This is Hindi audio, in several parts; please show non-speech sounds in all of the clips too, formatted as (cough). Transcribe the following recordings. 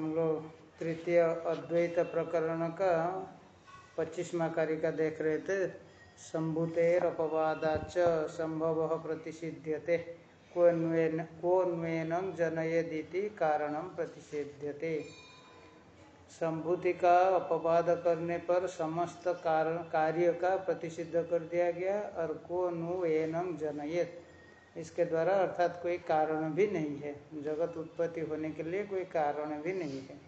हम लोग तृतीय अद्वैत प्रकरण का पच्चीसवा कारिका देख रहे थे संभूतेर अपवादाच संभव प्रतिषिध्यते। कोन्वेन जनयदीति कारणम प्रतिषिध्यते। संभूति का अपवाद करने पर समस्त कारण कार्य का प्रतिषिद्ध कर दिया गया, और को नु जनयत। इसके द्वारा अर्थात कोई कारण भी नहीं है। जगत उत्पत्ति होने के लिए कोई कारण भी नहीं है।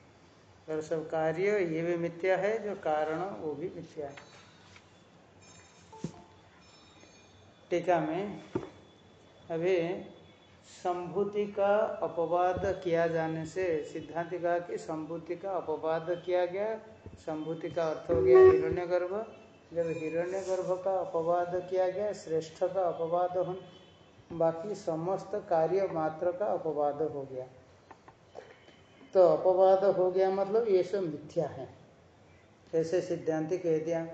और सब कार्य ये भी मिथ्या है, जो कारण वो भी मिथ्या है। टीका में अभी संभूति का अपवाद किया जाने से सिद्धांत कहा कि संभूति का अपवाद किया गया, संभूति का अर्थ हो गया हिरण्यगर्भ। जब हिरण्यगर्भ का अपवाद किया गया, श्रेष्ठ का अपवाद हो बाकी समस्त कार्य मात्र का अपवाद हो गया। तो अपवाद हो गया मतलब ये सब मिथ्या है। ऐसे सिद्धांति कह दिया।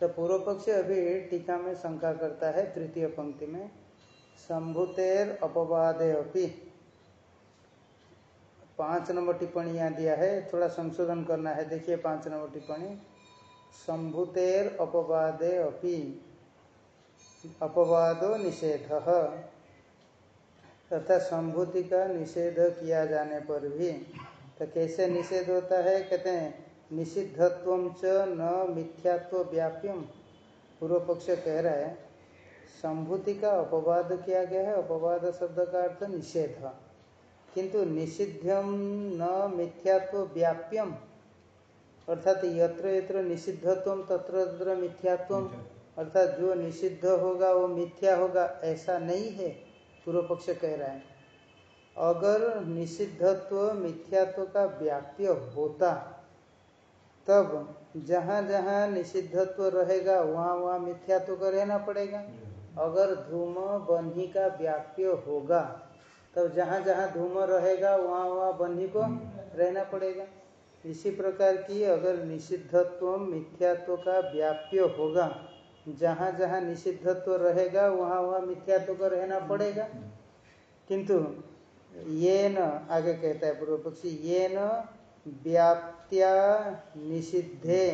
तो पूर्व पक्ष अभी टीका में शंका करता है, तृतीय पंक्ति में, संभुतेर अपवादे अपि। पाँच नंबर टिप्पणी यहाँ दिया है, थोड़ा संशोधन करना है। देखिए पाँच नंबर टिप्पणी, संभुतेर अपवादे अपी। अपवादो निषेध। तथा संभूति का निषेध किया जाने पर भी। तो कैसे निषेध होता है? कहते हैं निषिद्धत्व च न मिथ्यात्व व्याप्यम पूर्व पक्ष कह रहा है संभूति का अपवाद किया गया है। अपवाद शब्द का अर्थ निषेध। किंतु निषिध्यम न मिथ्यात्व व्याप्यम अर्थात यत्र यत्र निषिद्धत्व तत्र तत्र मिथ्यात्व। अर्थात जो निषिद्ध होगा वो मिथ्या होगा ऐसा नहीं है। पूर्व पक्ष कह रहा है, अगर निषिद्धत्व मिथ्यात्व का व्याप्य होता, तब जहाँ जहाँ निषिद्धत्व रहेगा, वहाँ वहाँ मिथ्यात्व का रहना पड़ेगा। अगर धूम बन्ही का व्याप्य होगा, तब जहाँ जहाँ धूम रहेगा, वहाँ वहाँ बन्ही को रहना पड़ेगा। इसी प्रकार की अगर निषिद्धत्व मिथ्यात्व का व्याप्य होगा जहाँ जहाँ निषिद्धत्व रहेगा वहाँ वहाँ मिथ्यात्व का रहना पड़ेगा। किंतु ये न आगे कहता है पूर्व पक्षी ये न व्याप्त्या निषिद्धे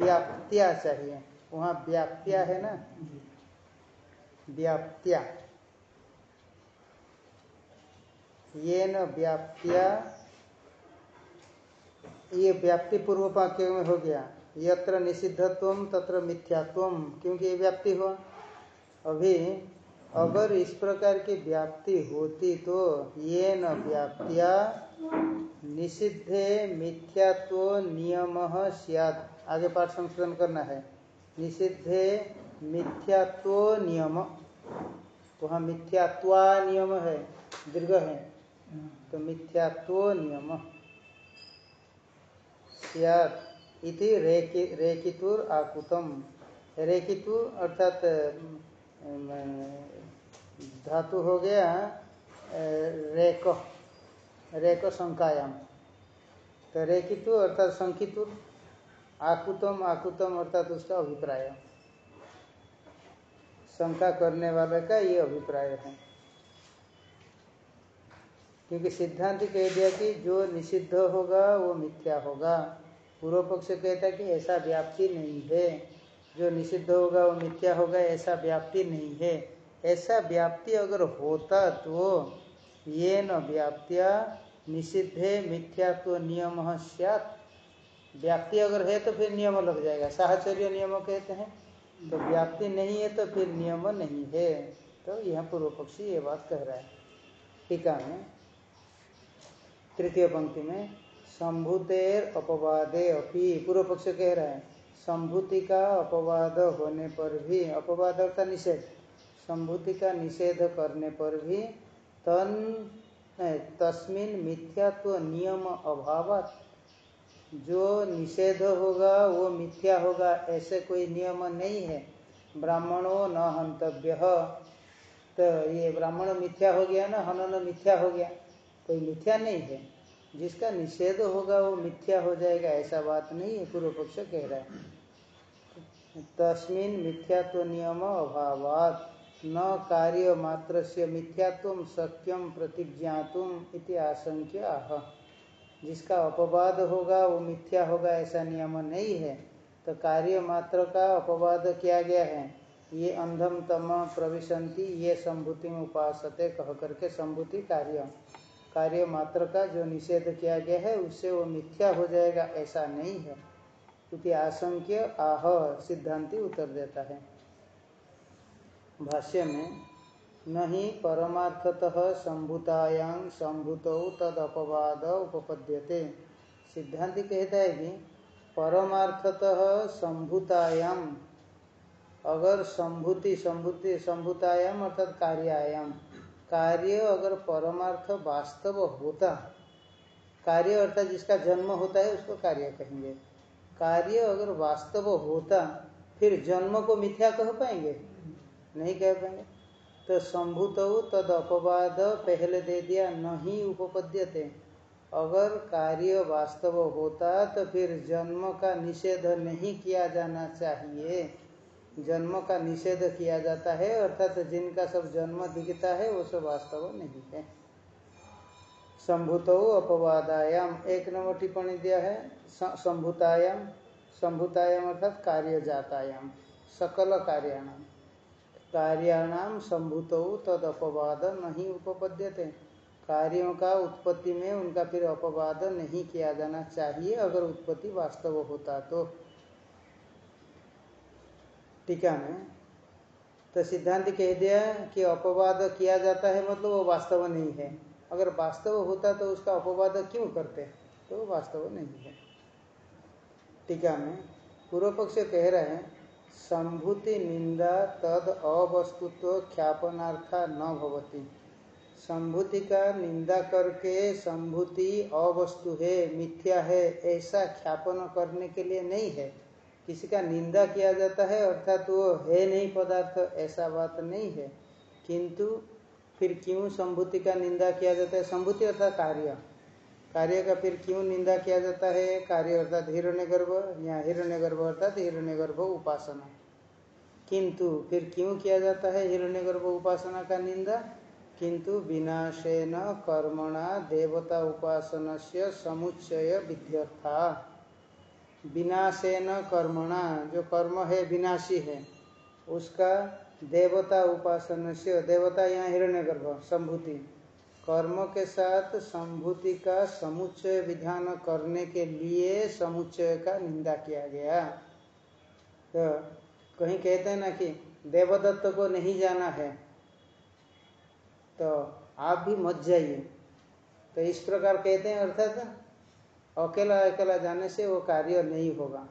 व्याप्त्या चाहिए। वहाँ व्याप्त्या है ना? व्याप्त्या। ये न व्याप्त्या ये व्याप्ति पूर्व वाक्य में हो गया। यत्र निषिद्धत्व तत्र मिथ्यात्व, क्योंकि ये व्याप्ति हुआ। अभी, अगर इस प्रकार की व्याप्ति होती तो ये न व्याप्तिया निषिद्धे मिथ्यात्व नियम सियाद। आगे पाठ संशोधन करना है। निषिद्धे मिथ्यात्व नियम। वहाँ मिथ्यात्वा नियम है, दीर्घ है। तो मिथ्यात्व नियम। सियाद। इति रेकि रेकितुर आकुतम। रेकितु अर्थात धातु हो गया रेक रेक संकायाम। तो रेकितु अर्थात संकितुर आकुतम आकुतम अर्थात उसका अभिप्राय। शंका करने वाले का ये अभिप्राय है। क्योंकि सिद्धांत कह दिया कि जो निषिद्ध होगा, वो मिथ्या होगा। पूर्व पक्ष कहता है कि ऐसा व्याप्ति नहीं है। जो निषिद्ध होगा, वो मिथ्या होगा, ऐसा व्याप्ति नहीं है। ऐसा व्याप्ति अगर होता तो ये न व्याप्तिया निषिद्धे मिथ्यात्व नियम सियात। व्याप्ति अगर है तो फिर नियम लग जाएगा। साहचर्य नियम कहते हैं। तो व्याप्ति नहीं है तो फिर नियम नहीं है। तो यह पूर्व पक्षी ये बात कह रहा है। टीका में, तृतीय पंक्ति में संभूतेर अपवादे अपी। पूर्व पक्ष कह रहा है, संभूति का अपवाद होने पर भी, अपवाद का निषेध। संभूति का निषेध करने पर भी तन तस्मिन मिथ्यात्व नियम अभाव जो निषेध होगा, वो मिथ्या होगा, ऐसे कोई नियम नहीं है। ब्राह्मणों न हंतव्य। तो ये ब्राह्मण मिथ्या हो गया ना, हनन मिथ्या हो गया। कोई मिथ्या नहीं है। जिसका निषेध होगा वो मिथ्या हो जाएगा, ऐसा बात नहीं है, पूर्व पक्ष कह रहा है। तस्मिन मिथ्यात्व नियम अभावात। न कार्य मात्र से मिथ्यात्व सक्यम प्रतिज्ञातुम इति आशंक्य आह जिसका अपवाद होगा वो मिथ्या होगा, ऐसा नियम नहीं है। तो कार्य मात्र का अपवाद किया गया है। ये अंधम तम प्रविशंति ये संभूति उपासते, कह करके संभूति कार्य। कार्य मात्र का जो निषेध किया गया है, उससे वो मिथ्या हो जाएगा, ऐसा नहीं है। क्योंकि आशंक्य, आह, सिद्धांति उत्तर देता है। भाष्य में, नहीं परमार्थतः संभूतायां संभूत तद अपवाद उपपद्यते। सिद्धांति कहता है कि परमार्थतः संभूतायाम अगर संभूति संभूति संभूतायाम अर्थात कार्यायाम कार्य अगर परमार्थ वास्तव होता, कार्य अर्थात जिसका जन्म होता है, उसको कार्य कहेंगे। कार्य अगर वास्तव होता, फिर जन्म को मिथ्या कह पाएँगे? नहीं कह पाएँगे। तो संभूत तद अपवाद, पहले दे दिया, नहीं उपपद्यते। अगर कार्य वास्तव होता तो फिर जन्म का निषेध नहीं किया जाना चाहिए। जन्म का निषेध किया जाता है, अर्थात तो जिनका सब जन्म दिखता है, वो सब वास्तव नहीं है। संभूत अपवादायाम, एक नंबर टिप्पणी दिया है संभूतायाम संभूतायाम अर्थात कार्य जातायाम सकल कार्याणाम। कार्याणाम संभूत तद अपवाद नहीं उपपद्यते। कार्यों का उत्पत्ति में उनका फिर अपवाद नहीं किया जाना चाहिए, अगर उत्पत्ति वास्तव होता तो। टीका में। तो सिद्धांत कह दिया कि अपवाद किया जाता है मतलब वो वास्तव नहीं है। अगर वास्तव होता तो उसका अपवाद क्यों करते? तो वास्तव नहीं है। टीका में पूर्व पक्ष कह रहे हैं, संभूति निंदा तद अवस्तुत्व ख्यापनार्था न भवती। संभूति का निंदा करके संभूति अवस्तु है, मिथ्या है, ऐसा ख्यापन करने के लिए नहीं है। किसी का निंदा किया जाता है, अर्थात वो है नहीं पदार्थ, ऐसा बात नहीं है। किंतु फिर क्यों संभूति का निंदा किया जाता है? संभूति अर्थात कार्य। कार्य का फिर क्यों निंदा किया जाता है? कार्य अर्थात हिरण्य गर्भ या हिरण्य गर्भ अर्थात हिरण्य गर्भ उपासना। किंतु फिर क्यों किया जाता है हिरण्य गर्भ उपासना का निंदा? किंतु विनाशेन कर्मणा देवता उपासना से समुच्चय विध्यर्था विनाशेन कर्मणा, जो कर्म है, विनाशी है, उसका देवता उपासन से, देवता यहाँ हिरण्य गर्भ संभूति। कर्म के साथ संभूति का समुच्चय विधान करने के लिए समुच्चय का निंदा किया गया। तो कहीं कहते हैं ना कि देवदत्त को नहीं जाना है तो आप भी मत जाइए। तो इस प्रकार कहते हैं, अर्थात अकेला अकेला जाने से वो कार्य नहीं होगा।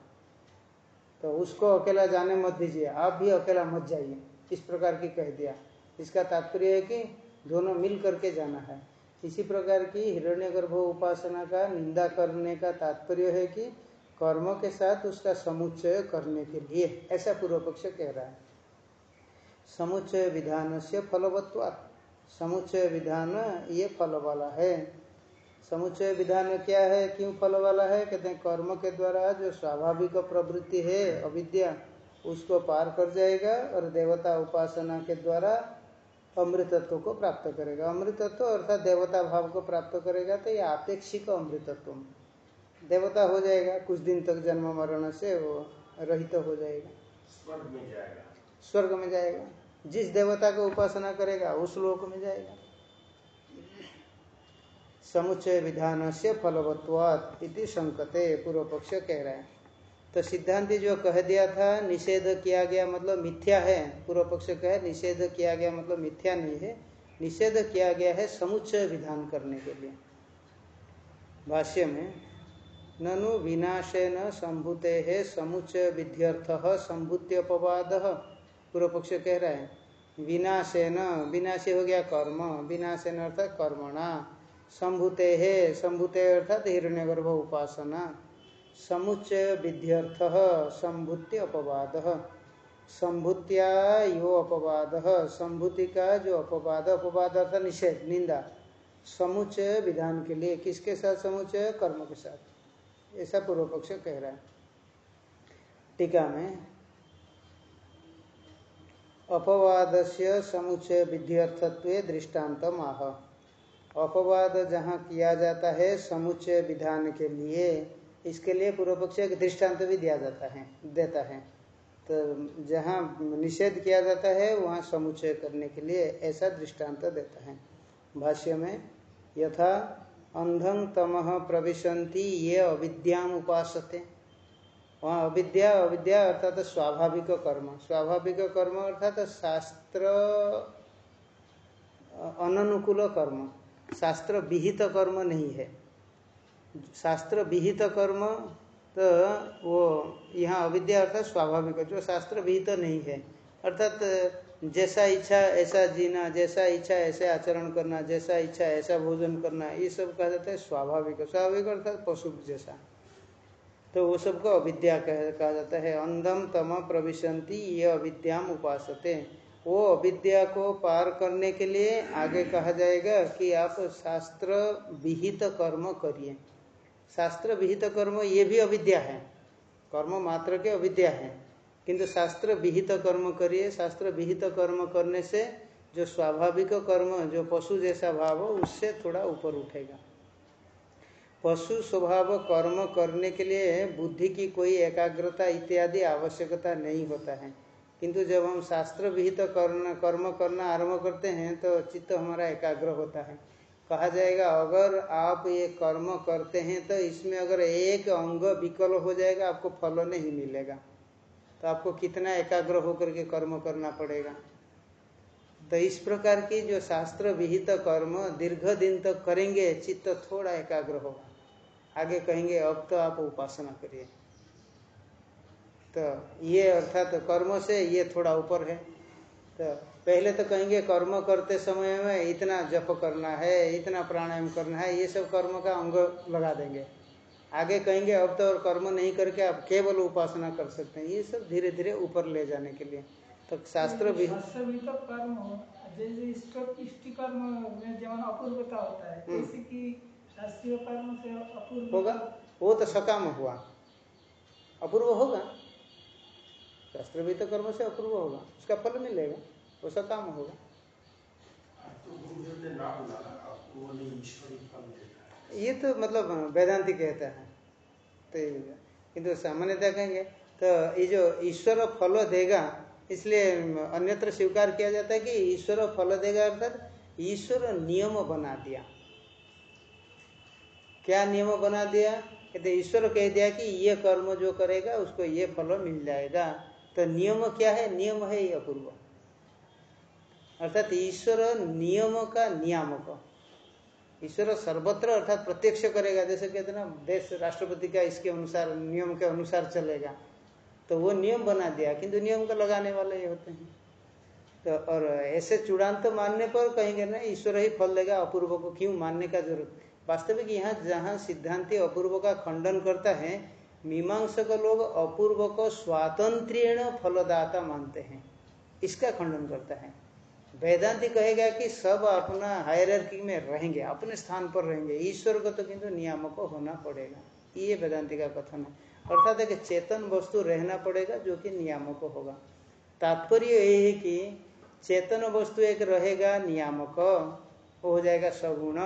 तो उसको अकेला जाने मत दीजिए, आप भी अकेला मत जाइए, इस प्रकार की कह दिया। इसका तात्पर्य है कि दोनों मिल करके जाना है। इसी प्रकार की हिरण्य गर्भ उपासना का, निंदा करने का तात्पर्य है कि कर्म के साथ उसका समुच्चय करने के लिए, ऐसा पूर्व पक्ष कह रहा है। समुच्चय विधान से फलवत्वा समुच्चय विधान ये फल वाला है। समुच्चय विधान क्या है क्यों फल वाला है? कहते हैं कर्म के द्वारा जो स्वाभाविक प्रवृत्ति है अविद्या उसको पार कर जाएगा और देवता उपासना के द्वारा अमृतत्व को प्राप्त करेगा। अमृतत्व अर्थात देवता भाव को प्राप्त करेगा तो ये आपेक्षिक अमृतत्व। देवता हो जाएगा कुछ दिन तक जन्म मरण से वो रहित तो हो जाएगा। स्वर्ग में जाएगा। स्वर्ग में जाएगा। जिस देवता को उपासना करेगा उस लोक में जाएगा। समुच्चय विधान से इति संकते पूर्व पक्ष कह रहे हैं। तो सिद्धांति जो कह दिया था, निषेध किया गया मतलब मिथ्या है पूर्व पक्ष कहे निषेध किया गया मतलब मिथ्या नहीं है। निषेध किया गया है समुच्चय विधान करने के लिए। भाष्य में, ननु विनाशेन संभूते है समुच्चय विध्यर्थ संभूत्यपवाद। पूर्व पक्ष कह रहा है, विनाशेन, विनाशी हो गया कर्म, विनाशेन अर्थात कर्मणा। संभूते है संभूते अर्थात हिरण्यगर्भ उपासना। समुच्चय विध्यर्थ संभूति अपवाद। संभूत्या यो अपवाद संभूति का जो अपवाद अपवाद अर्थात निषेध, निंदा। समुच्चय विधान के लिए किसके साथ समुच्चय? कर्म के साथ। ऐसा पूर्व पक्ष कह रहा है। टीका में अपवाद से समुच्चय विध्यर्थत्व दृष्टांत आह अपवाद जहाँ किया जाता है, समुच्चय विधान के लिए, इसके लिए पूर्व पक्ष एक दृष्टांत भी दिया जाता है, देता है। तो जहाँ निषेध किया जाता है, वहाँ समुच्चय करने के लिए ऐसा दृष्टांत देता है। भाष्य में, यथा अंधं तम प्रविशंति ये अविद्याम उपासते। वहाँ अविद्या अविद्या अर्थात स्वाभाविक कर्म। स्वाभाविक कर्म अर्थात शास्त्र अनुकूल कर्म। शास्त्र विहित कर्म नहीं है। शास्त्र विहित कर्म तो वो यहाँ अविद्या अर्थात स्वाभाविक जो शास्त्र विहित नहीं है। अर्थात जैसा इच्छा, ऐसा जीना, जैसा इच्छा, ऐसे आचरण करना, जैसा इच्छा, ऐसा भोजन करना, ये सब कहा जाता है स्वाभाविक स्वाभाविक अर्थात पशु जैसा। तो वो सबको अविद्या कहा जाता है। अंधम तम प्रविशंति, ये अविद्याम उपासते वो अविद्या को पार करने के लिए आगे कहा जाएगा कि आप शास्त्र विहित कर्म करिए। शास्त्र विहित कर्म ये भी अविद्या है। कर्म मात्र के अविद्या है। किंतु शास्त्र विहित कर्म करिए। शास्त्र विहित कर्म करने से जो स्वाभाविक कर्म, जो पशु जैसा भाव, उससे थोड़ा ऊपर उठेगा। पशु स्वभाव कर्म करने के लिए बुद्धि की कोई एकाग्रता इत्यादि आवश्यकता नहीं होता है। किंतु जब हम शास्त्र विहित तो कर्म कर्म करना आरंभ करते हैं तो चित्त हमारा एकाग्र होता है। कहा जाएगा, अगर आप ये कर्म करते हैं तो इसमें अगर एक अंग विकल हो जाएगा, आपको फल नहीं मिलेगा। तो आपको कितना एकाग्र होकर के कर्म करना पड़ेगा? तो इस प्रकार की जो शास्त्र विहित तो कर्म दीर्घ दिन तक तो करेंगे, चित्त थोड़ा एकाग्र होगा। आगे कहेंगे, अब तो आप उपासना करिए। तो ये अर्थात तो कर्म से ये थोड़ा ऊपर है। तो पहले तो कहेंगे कर्म करते समय में इतना जप करना है इतना प्राणायाम करना है ये सब कर्म का अंग लगा देंगे। आगे कहेंगे अब तो और कर्म नहीं करके आप केवल उपासना कर सकते हैं। ये सब धीरे धीरे ऊपर ले जाने के लिए। तो शास्त्र भी तो कर्म होगा। वो तो सकाम हुआ। अपूर्व होगा। शास्त्र भी तो कर्म से अपूर्व होगा, उसका फल मिलेगा, वो सब काम होगा। ये तो मतलब वेदांति कहता है। तो किंतु सामान्यतः कहेंगे तो ये जो ईश्वर फल देगा, इसलिए अन्यत्र स्वीकार किया जाता है कि ईश्वर फल देगा अर्थात ईश्वर नियम बना दिया। क्या नियम बना दिया? कहते ईश्वर कह दिया कि ये कर्म जो करेगा, उसको ये फल मिल जाएगा। तो नियम क्या है? नियम है ये अपूर्व। अर्थात ईश्वर नियम का नियामक। ईश्वर सर्वत्र अर्थात प्रत्यक्ष करेगा। जैसे कहते ना, देश राष्ट्रपति का इसके अनुसार, नियम के अनुसार चलेगा। तो वो नियम बना दिया, किंतु नियम को लगाने वाले ये होते हैं। तो और ऐसे चूड़ांत तो मानने पर कहेंगे ना, ईश्वर ही फल देगा अपूर्व को। क्यों? मानने का ज़रूरत। वास्तविक यहाँ जहाँ सिद्धांति अपूर्व का खंडन करता है मीमांसक लोग अपूर्व को स्वातंत्रण फलदाता मानते हैं। इसका खंडन करता है। वेदांति कहेगा कि सब अपना हायरकी में रहेंगे, अपने स्थान पर रहेंगे। ईश्वर को तो किंतु नियामक होना पड़ेगा। ये वेदांति का कथन है। अर्थात एक चेतन वस्तु रहना पड़ेगा जो कि नियामक होगा। तात्पर्य यही है कि चेतन वस्तु एक रहेगा नियामक हो जाएगा सगुण।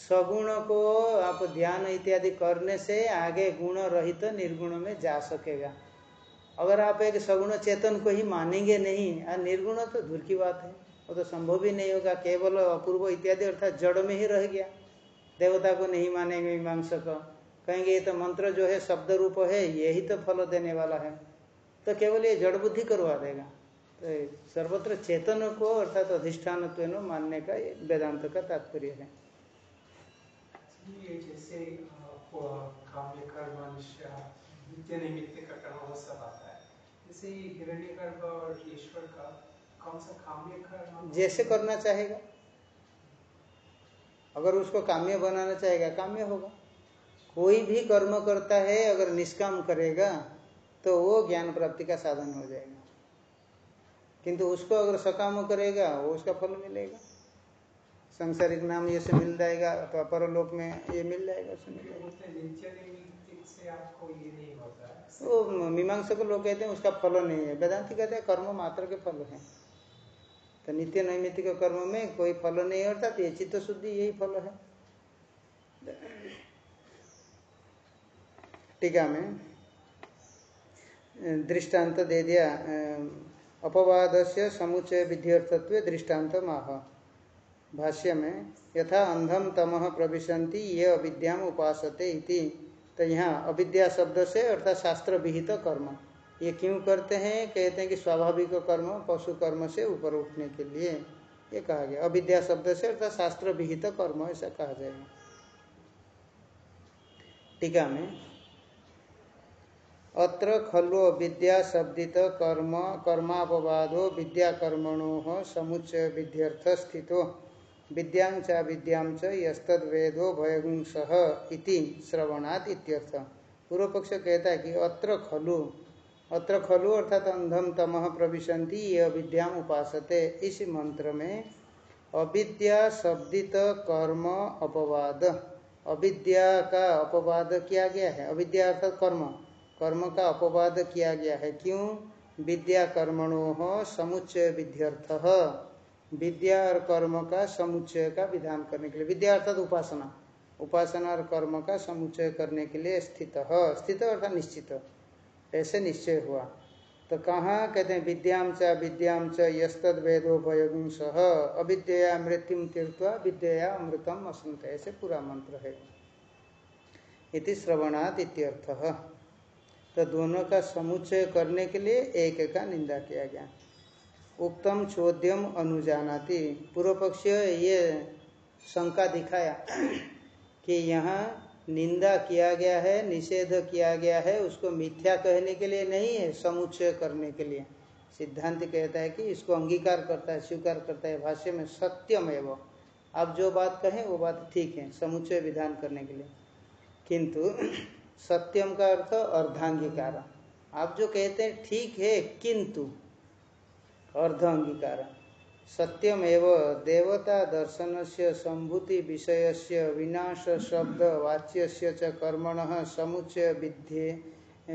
सगुण को आप ध्यान इत्यादि करने से आगे गुण रहित तो निर्गुण में जा सकेगा। अगर आप एक सगुण चेतन को ही मानेंगे नहीं और निर्गुण तो दूर की बात है। वो तो संभव ही नहीं होगा, केवल अपूर्व इत्यादि अर्थात जड़ में ही रह गया। देवता को नहीं मानेंगे मीमांस को कहेंगे, ये तो मंत्र जो है, शब्द रूप है यही तो फल देने वाला है। तो केवल ये जड़ बुद्धि करवा देगा। तो सर्वत्र चेतन को अर्थात अधिष्ठान मानने का वेदांत का तात्पर्य है। ये जैसे काम्य कर्म नित्य निमित्त का कर्म वो सब आता है जैसे हिरण्य गर्भ और ईश्वर का कौन सा काम्य कर्म जैसे करना चाहेगा अगर उसको काम्य बनाना चाहेगा काम्य होगा। कोई भी कर्म करता है, अगर निष्काम करेगा तो वो ज्ञान प्राप्ति का साधन हो जाएगा। किंतु उसको अगर सकाम करेगा, वो उसका फल मिलेगा। संसारिक नाम ये से मिल जाएगा अथवा परलोक में ये मिल जाएगा उससे मिल जाएगा। वो मीमांसा को लोग कहते हैं उसका फल नहीं है। वेदांति कहते हैं कर्म मात्र के फल है। तो तो नित्य नैमित्तिक कर्म में कोई फल नहीं अर्थात ये चित्त शुद्धि यही फल है। टीका में दृष्टांत दे दिया अपवाद से समुचय विध्यर्थत्व दृष्टांत माह भाष्य में, यथा अंधम तम प्रविशंति ये अविद्याम उपासते इति। तो यहाँ अविद्या शब्द से अर्थात शास्त्र विहित तो कर्म। ये क्यों करते हैं? कहते हैं कि स्वाभाविक कर्म, पशु कर्म से ऊपर उठने के लिए ये कहा गया। अविद्या शब्द से अर्थात शास्त्र विहित तो कर्म, ऐसा कहा जाएगा। टीका में, अत्र खलु विद्या शब्दित कर्म, कर्मापवादो विद्या कर्मणो समुच्चय विध्यर्थ स्थितो। चा विद्यां च वेदो भयगुंस इति श्रवणात् इत्यर्थ। पूर्व पक्ष कहता है कि अत्र खलु। अत्र खलु अर्थात अंधम तम प्रविशंति ये अविद्याम उपासते। इस मंत्र में, अविद्या शब्दित कर्म अपवाद। अविद्या का अपवाद किया गया है। अविद्या अर्थात कर्म। कर्म का अपवाद किया गया है। क्यों? विद्या कर्मणो समुच्चय विध्यर्थ। विद्या और कर्म का समुच्चय का विधान करने के लिए। विद्या अर्थात उपासना। उपासना और कर्म का समुच्चय करने के लिए स्थित। स्थित अर्थात निश्चित। ऐसे निश्चय हुआ। तो कहाँ कहते हैं विद्याम च विद्याम च, यस्तद वेदो भयगुंस अविद्या मृत्यु तीर्थवा विद्या अमृतम असंत ऐसे पूरा मंत्र है। इति श्रवणात् इत्यर्थ तो दोनों का समुच्चय करने के लिए एक का निंदा किया गया। उक्तम चोद्यम अनुजानाति। पूर्व पक्ष ये शंका दिखाया कि यहाँ निंदा किया गया है, निषेध किया गया है, उसको मिथ्या कहने के लिए नहीं है, समुच्चय करने के लिए। सिद्धांत कहता है कि इसको अंगीकार करता है, स्वीकार करता है, भाष्य में सत्यम एवं। आप जो बात कहें, वो बात ठीक है, समुच्चय विधान करने के लिए। किंतु सत्यम का अर्थ अर्धांगीकार। आप जो कहते हैं, ठीक है, किंतु अर्ध अंगीकार सत्यमेव देवता दर्शन से संभूति विषय से विनाश शब्द वाच्य च कर्मण समुच्चय विध्ये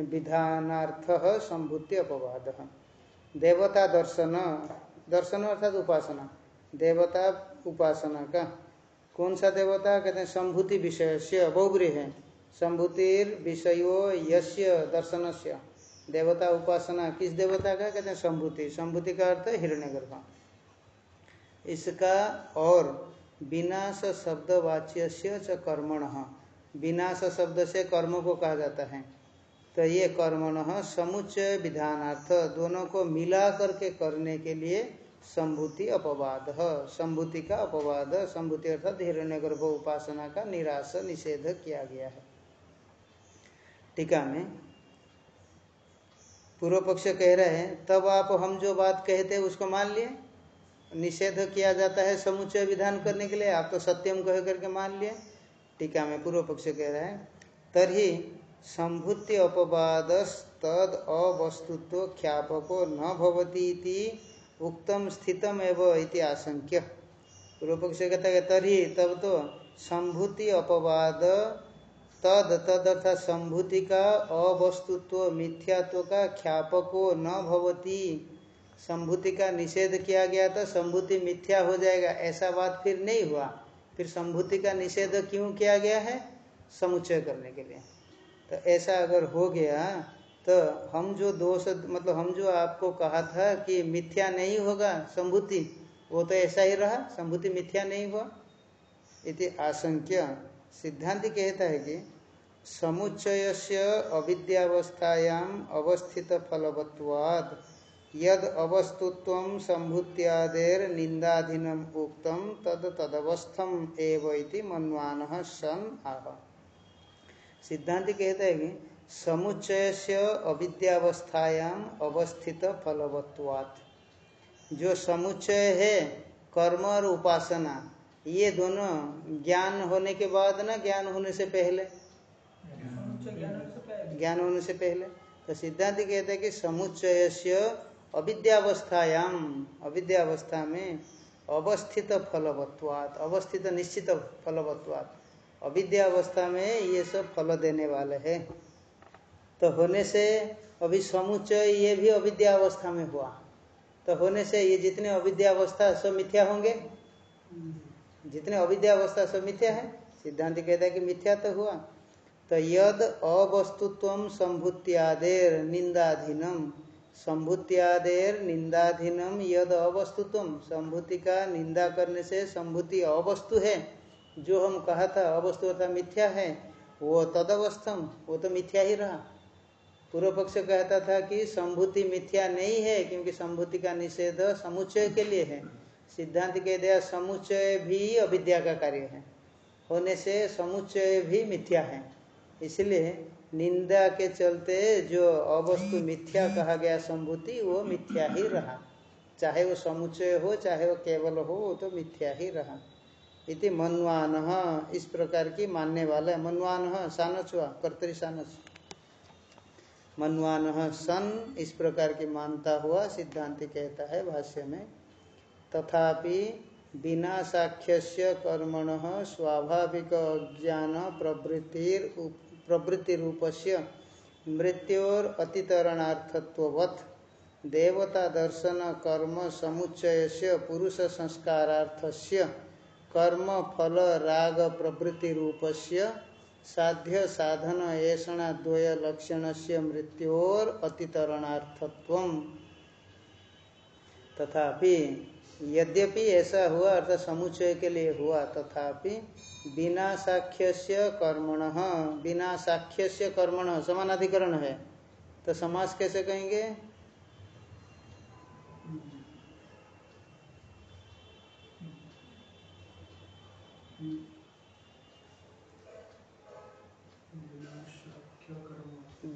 विधानार्थ संभूति अपवाद। देवता दर्शन दर्शन अर्थात उपासना। देवता उपासना का। कौन सा देवता? कहते हैं संभूति विषय से बहुग्री है संभूतिर विषयो यश्य दर्शन से देवता उपासना, किस देवता का? कहते हैं संभूति। संभूति का अर्थ हिरण्य गर्भ इसका और विनाश शब्द वाच्य से कर्मण। विनाश शब्द से कर्म को कहा जाता है। तो ये कर्मण समुच्चय विधानार्थ। दोनों को मिला करके करने के लिए संभूति अपवाद। संभूति का अपवाद। संभूति अर्थात हिरण्य गर्भ उपासना का निराश, निषेध किया गया है। टीका में पूर्व पक्ष कह रहे हैं, तब आप हम जो बात कहते हैं उसको मान लिए। निषेध किया जाता है समुचय विधान करने के लिए, आप तो सत्यम कह करके मान लिए। टीका में पूर्व पक्ष कह रहे हैं। तरी संभुत्य अपवाद तद अवस्तुत्व ख्यापको न भवती उक्तम स्थितम एवं आशंक्य। पूर्व पक्ष कहता है तरी तब तो संभूति अपवाद तद तद अर्थात संभूति का अवस्तुत्व मिथ्यात्व का ख्यापको न भवती। संभूति का निषेध किया गया तो संभूति मिथ्या हो जाएगा, ऐसा बात फिर नहीं हुआ। फिर संभूति का निषेध क्यों किया गया है? समुच्चय करने के लिए। तो ऐसा अगर हो गया तो हम जो दोष मतलब हम जो आपको कहा था कि मिथ्या नहीं होगा संभूति वो तो ऐसा ही रहा संभूति मिथ्या नहीं हुआ। इति आशंक्य। सिद्धांत कहता है कि समुच्चय से अविद्यावस्थायाम अवस्थित फलवत्वाद यद अवस्तुत्व संभूत्यादेर निंदाधीनम उक्तम तद तदवस्थम एवं मनवान सन आह सिद्धांत कहते हैं कि समुच्चय से अविद्यावस्थायाम अवस्थित फलवत्वात् जो समुच्चय है, कर्म और उपासना ये दोनों ज्ञान होने के बाद ना, ज्ञान होने से पहले। ज्ञान होने से पहले। तो सिद्धांत कहते हैं कि समुच्चय से अविद्यावस्थायाम, अविद्यावस्था में अवस्थित फलवत्वात, अवस्थित निश्चित फलवत्वात। अविद्यावस्था में ये सब फल देने वाले हैं। तो होने से अभी समुच्चय ये भी अविद्यावस्था में हुआ। तो होने से ये जितने अविद्यावस्था सब मिथ्या होंगे? जितने अविद्यावस्था सब मिथ्या है, सिद्धांत कहता है कि मिथ्या तो हुआ। तो यद अवस्तुत्व संभुत्यादेर निंदाधीनम। संभुत्यादेर निंदाधीनम यद अवस्तुत्व। संभूति का निंदा करने से संभूति अवस्तु है। जो हम कहा था अवस्तु अर्थात मिथ्या है, वो तदवस्थम वो तो मिथ्या ही रहा। पूर्व पक्ष कहता था कि संभूति मिथ्या नहीं है, क्योंकि संभूति का निषेध समुच्चय के लिए है। सिद्धांत कह दिया समुच्चय भी अविद्या का कार्य है। होने से समुच्चय भी मिथ्या है। इसलिए निंदा के चलते जो अवस्तु मिथ्या कहा गया संभूति, वो मिथ्या ही रहा। चाहे वो समुच्चय हो, चाहे वो केवल हो, वो तो मिथ्या ही रहा। इति मनवान, इस प्रकार की मानने वाला मनवान सानच हुआ कर्तरी सानच मनवान सन, इस प्रकार की मानता हुआ सिद्धांत कहता है भाष्य में। तथापि बिना साक्ष्य कर्मण स्वाभाविक ज्ञान प्रवृत्तिर प्रवृत्ति रूपस्य मृत्योर अतितरणार्थत्ववत्। देवता दर्शन कर्म समुच्चय से पुरुष संस्कारार्थस्य कर्म फल राग प्रवृत्ति रूपस्य साध्य साधन ऐसा द्वय लक्षण से मृत्योर अतितरणार्थत्व तथापि यद्यपि ऐसा हुआ अर्थात समुच्चय के लिए हुआ तथापि बिना साक्ष्य कर्मण बिना साक्ष्य कर्मण समानाधिकरण है तो समास कैसे कहेंगे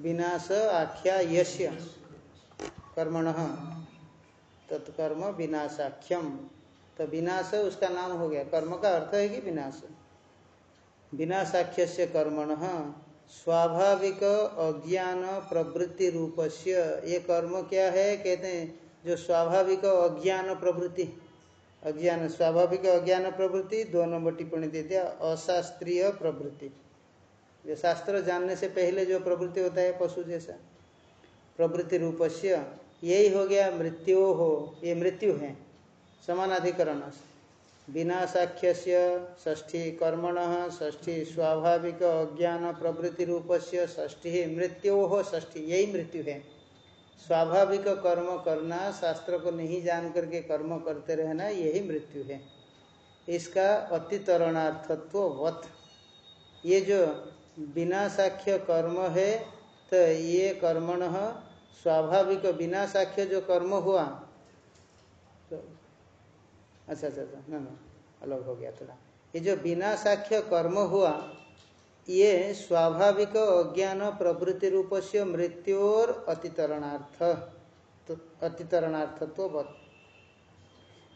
विनाश आख्या यश्य कर्मण तत्कर्म विनाशाख्यम। तो विनाश उसका नाम हो गया। कर्म का अर्थ है कि विनाश। विनाशाख्य से कर्मण स्वाभाविक अज्ञान प्रवृत्ति रूपस्य। ये कर्म क्या है? कहते हैं, जो स्वाभाविक अज्ञान प्रवृत्ति। अज्ञान, स्वाभाविक अज्ञान प्रवृत्ति, दो नंबर टिप्पणी दे दिया अशास्त्रीय प्रवृत्ति। जो शास्त्र जानने से पहले जो प्रवृत्ति होता है, पशु जैसा। प्रवृत्ति रूपस्य यही हो गया मृत्यु हो, ये मृत्यु है, समानाधिकरण। बिना साक्ष्य ष्ठी कर्मण ष्ठी स्वाभाविक अज्ञान प्रवृत्ति रूप से ष्ठी मृत्यु हो ष्ठी यही मृत्यु है। स्वाभाविक कर्म करना, शास्त्र को नहीं जान करके कर्म करते रहना, यही मृत्यु है। इसका अतितरणार्थत्व वत। ये जो बिना साक्ष्य कर्म है तो ये कर्मण स्वाभाविक बिना साक्ष्य जो कर्म हुआ तो अच्छा अच्छा अच्छा ना ना, अलग हो गया थोड़ा। ये जो बिना साक्ष्य कर्म हुआ, ये स्वाभाविक अज्ञान प्रवृत्ति रूप से मृत्योर अतितरणार्थ तो अतितरणार्थत्व तो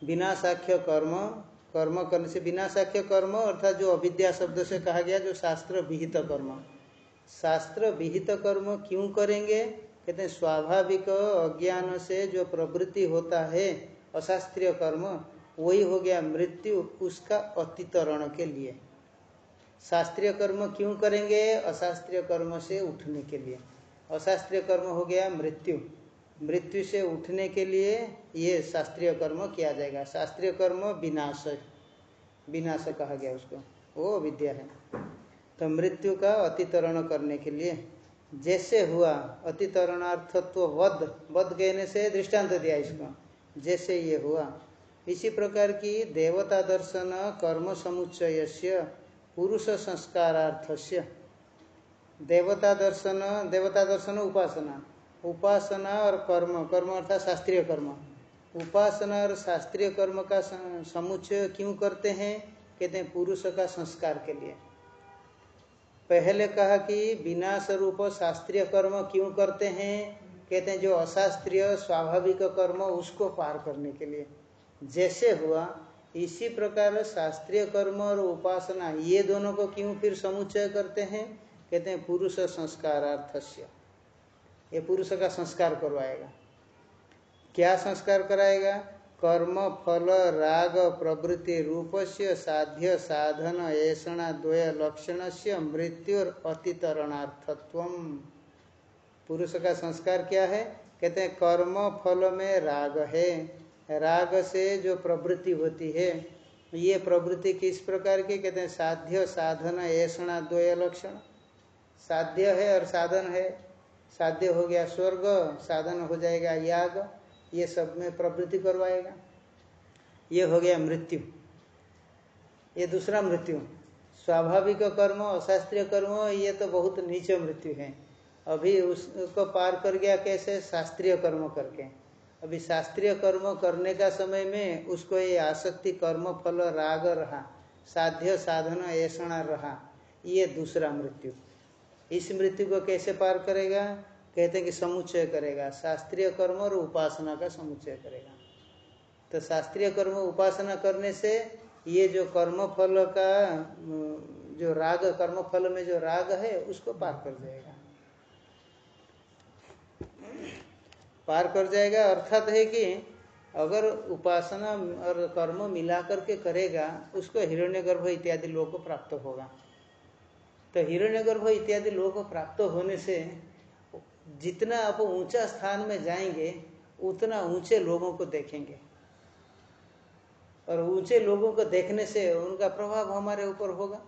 बिना साक्ष्य कर्म कर्म करने से बिना साक्ष्य कर्म, अर्थात जो अविद्या शब्द से कहा गया, जो शास्त्र विहित कर्म। शास्त्र विहित कर्म क्यों करेंगे? कहते हैं, स्वाभाविक अज्ञान से जो प्रवृत्ति होता है, अशास्त्रीय कर्म, वही हो गया मृत्यु, उसका अतितरण के लिए। शास्त्रीय कर्म क्यों करेंगे? अशास्त्रीय कर्म से उठने के लिए। अशास्त्रीय कर्म हो गया मृत्यु। मृत्यु से उठने के लिए ये शास्त्रीय कर्म किया जाएगा। शास्त्रीय कर्म विनाश। विनाश कहा गया उसको। वो विद्या है। तो मृत्यु का अतितरण करने के लिए जैसे हुआ अतितरणार्थत्व वध वध कहने से दृष्टांत दिया इसको। जैसे ये हुआ। इसी प्रकार की देवता दर्शन कर्म समुच्चय से पुरुष संस्कारार्थस्य। देवता दर्शन देवता दर्शन उपासना। उपासना और कर्म कर्म अर्थात शास्त्रीय कर्म। उपासना और शास्त्रीय कर्म का समुच्चय क्यों करते हैं? कहते हैं पुरुष का संस्कार के लिए। पहले कहा कि विनाश रूप शास्त्रीय कर्म क्यों करते हैं? कहते हैं, जो अशास्त्रीय स्वाभाविक कर्म, उसको पार करने के लिए। जैसे हुआ, इसी प्रकार शास्त्रीय कर्म और उपासना, ये दोनों को क्यों फिर समुच्चय करते हैं? कहते हैं, पुरुष संस्कारार्थस्य। ये पुरुष का संस्कार करवाएगा। क्या संस्कार कराएगा? कर्म फल राग प्रवृत्ति रूप से साध्य साधन ऐसा द्वय लक्षण से मृत्यु अतितरणार्थत्व पुरुष का संस्कार क्या है? कहते हैं कर्म फल में राग है राग से जो प्रवृत्ति होती है, ये प्रवृत्ति किस प्रकार की? कहते हैं साध्य साधन ऐसा द्वय लक्षण साध्य है और साधन है। साध्य हो गया स्वर्ग, साधन हो जाएगा याग। ये सब में प्रवृत्ति करवाएगा। ये हो गया मृत्यु। ये दूसरा मृत्यु। स्वाभाविक कर्म, अशास्त्रीय कर्म, ये तो बहुत नीचे मृत्यु है। अभी उसको पार कर गया कैसे? शास्त्रीय कर्म करके। अभी शास्त्रीय कर्म करने का समय में उसको ये आसक्ति, कर्म, फल, राग रहा। साध्य, साधन ऐसा रहा। ये दूसरा मृत्यु। इस मृत्यु को कैसे पार करेगा? कहते हैं कि समुच्चय करेगा। शास्त्रीय कर्म और उपासना का समुच्चय करेगा। तो शास्त्रीय कर्म, उपासना करने से ये जो कर्म फल का, जो राग कर्म फल में जो राग है, उसको पार कर जाएगा। पार कर जाएगा, अर्थात है कि अगर उपासना और कर्म मिला करके करेगा, उसको हिरण्यगर्भ इत्यादि लोग को प्राप्त होगा। तो हिरण्यगर्भ इत्यादि लोग को प्राप्त होने से जितना आप ऊँचा स्थान में जाएँगे, उतना ऊँचे लोगों को देखेंगे। और ऊँचे लोगों को देखने से उनका प्रभाव हमारे ऊपर होगा।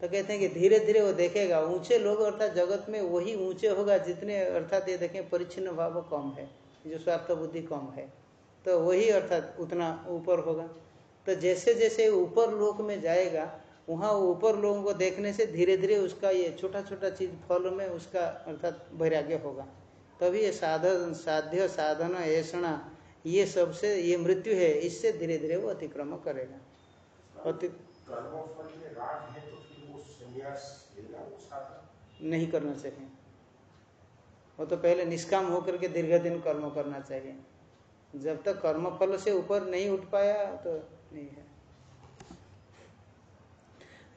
तो कहते हैं कि धीरे धीरे वो देखेगा। ऊँचे लोग अर्थात जगत में वही ऊँचे होगा जितने अर्थात ये देखें परिच्छिन्न भाव कम है, जो स्वार्थ बुद्धि कम है। तो वही अर्थात उतना ऊपर होगा। तो जैसे जैसे ऊपर लोक में जाएगा वहाँ ऊपर लोगों को देखने से धीरे धीरे उसका ये छोटा छोटा चीज़ फल में उसका अर्थात वैराग्य होगा। तभी ये साधन, साध्य साधन ऐसा ये सबसे, ये मृत्यु है, इससे धीरे धीरे वो अतिक्रम करेगा। अति नहीं करना चाहिए। वो तो पहले निष्काम होकर के दीर्घ दिन कर्म करना चाहिए। जब तक कर्म फल से ऊपर नहीं उठ पाया तो नहीं है।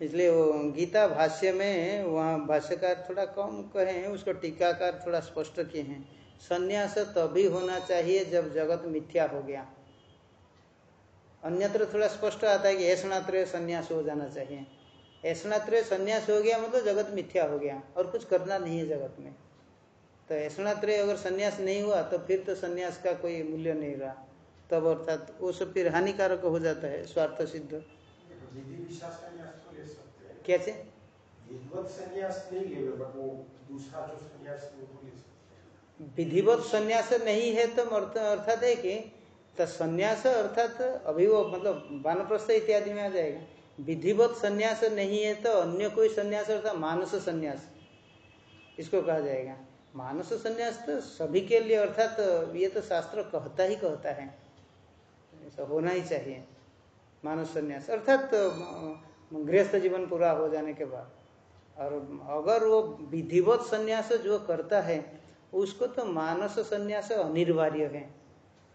इसलिए वो गीता भाष्य में वहाँ भाष्यकार थोड़ा कम कहे उसको टीकाकार थोड़ा स्पष्ट किए हैं। संन्यास तभी होना चाहिए जब जगत मिथ्या हो गया। अन्यत्र थोड़ा स्पष्ट आता है कि ऐसणात्रय संन्यास हो जाना चाहिए। ऐसणात्रय संन्यास हो गया मतलब जगत मिथ्या हो गया और कुछ करना नहीं है जगत में। तो ऐसणात्रय अगर संन्यास नहीं हुआ तो फिर तो संन्यास का कोई मूल्य नहीं रहा। तब अर्थात वो सब फिर हानिकारक हो जाता है, स्वार्थ सिद्ध। कैसे? विधिवत संन्यास नहीं है तो अर्थात है कि तो संन्यास अर्थात अभी वो मतलब वानप्रस्थ इत्यादि में आ जाएगा। विधिवत संन्यास नहीं है तो अन्य कोई संन्यास अर्थात मानस संन्यास। इसको कहा जाएगा। मानस संन्यास तो सभी के लिए अर्थात ये तो शास्त्र कहता ही कहता है। ऐसा होना ही चाहिए। मानस संन्यास अर्थात गृहस्थ जीवन पूरा हो जाने के बाद। और अगर वो विधिवत संन्यास जो करता है उसको तो मानस संन्यास अनिवार्य है।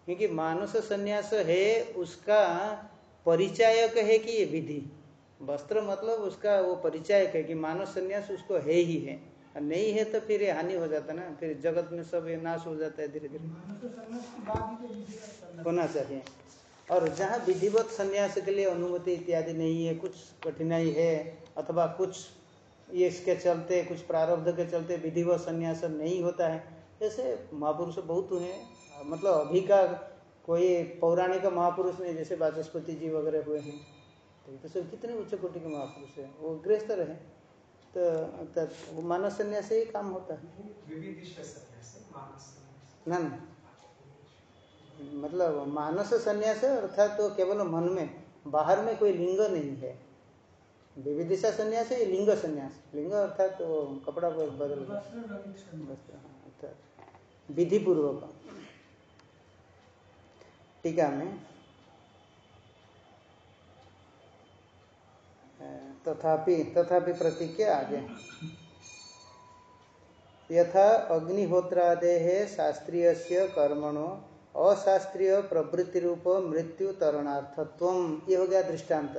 क्योंकि मानस संन्यास है उसका परिचायक है कि ये विधि। वस्त्र मतलब उसका वो परिचायक है कि मानस संन्यास उसको है ही है। और नहीं है तो फिर हानि हो जाता ना फिर जगत में सब ये नाश हो जाता है धीरे धीरे। होना चाहिए। और जहाँ विधिवत संन्यास के लिए अनुमति इत्यादि नहीं है कुछ कठिनाई है अथवा कुछ ये इसके चलते कुछ प्रारब्ध के चलते विधिवत संन्यास नहीं होता है। जैसे महापुरुष बहुत हुए मतलब अभी का कोई पौराणिक महापुरुष नहीं जैसे वाचस्पति जी वगैरह हुए हैं। तो तो सब कितने उच्च कोटि के महापुरुष है वो गृहस्थ रहे। तो, तो मानव संन्यास ही काम होता है। ना ना। मतलब मानस संन्यास है, अर्थात तो केवल मन में, बाहर में कोई लिंग नहीं है। विविदिशा संन्यास है लिंग संन्यास। लिंग अर्थात तो कपड़ा बदल विधि पूर्वक टीका में। तथापि तथापि प्रतिज्ञा आगे। यथा अग्निहोत्रादे शास्त्रीय कर्मणों अशास्त्रीय प्रवृत्ति रूप मृत्यु तरणार्थत्व। ये हो गया दृष्टांत।